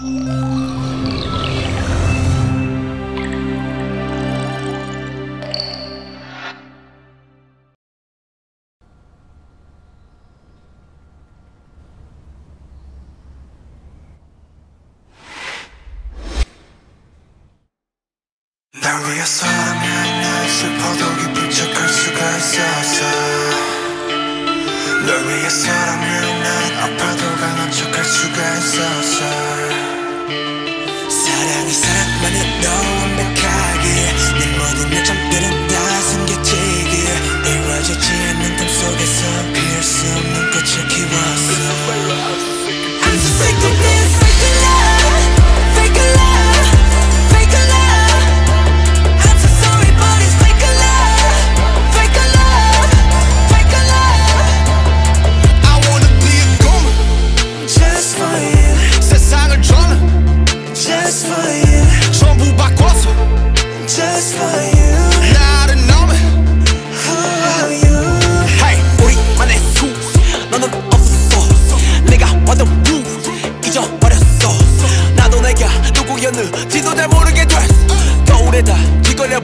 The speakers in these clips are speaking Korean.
나 위해 서라면 난 슬퍼도 기쁜 척할 수가 있어. 너무 내 모든 내 잠들은 다 숨겨지길 이루어지지 않는 꿈 속에서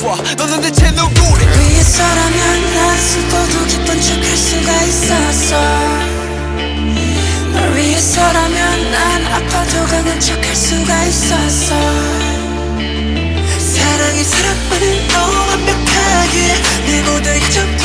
좋아 너는 대체 누구래 위에서라면 나였어도 기쁜 척할 수가 있었어. 널 위에 서라면 난 아파도 강한 척할 수가 있었어. 사랑이 사랑만을 너 완벽하게 내 모든 점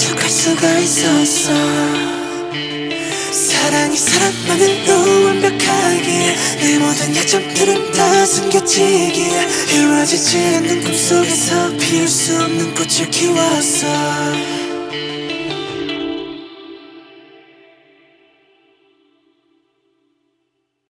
만족할 수가 있었어 사랑이 사람 만은 또 완벽하기에 내 모든 약점들은 다 숨겨지기에 이루어지지 않는 꿈속에서 피울 수 없는 꽃을 키웠어